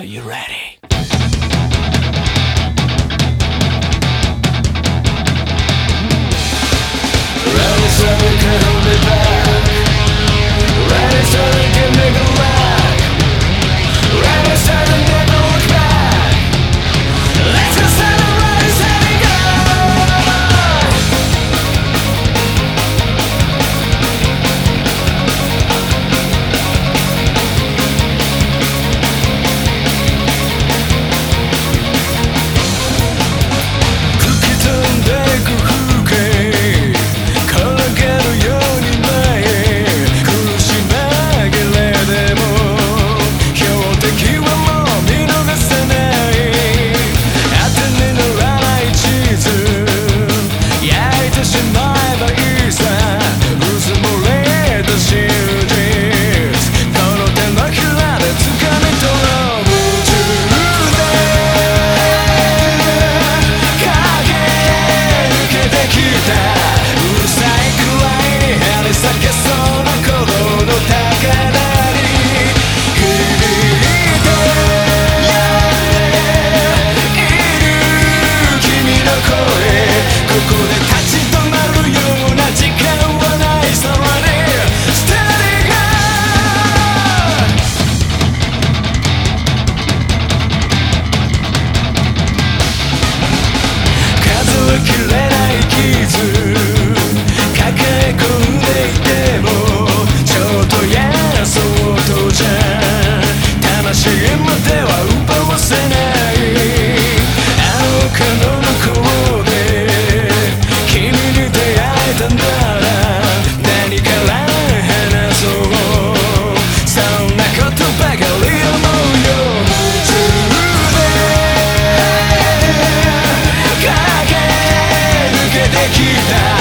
Are you ready? 何から話そう。そんなことばかり思うよ。夢中で駆け抜けてきた。